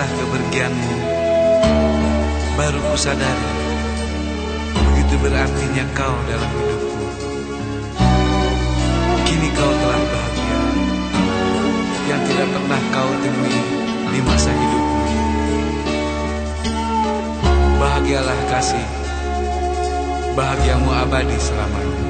Setelah kepergianmu. Baru ku sadari Begitu berartinya kau dalam hidupku. Kini kau telah bahagia. Yang tidak pernah kau temui Di masa hidupmu Bahagialah kasih. Bahagiamu abadi selamanya